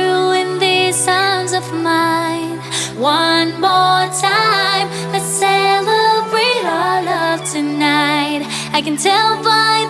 you in these arms of mine. One more time, let's celebrate our love tonight. I can tell by the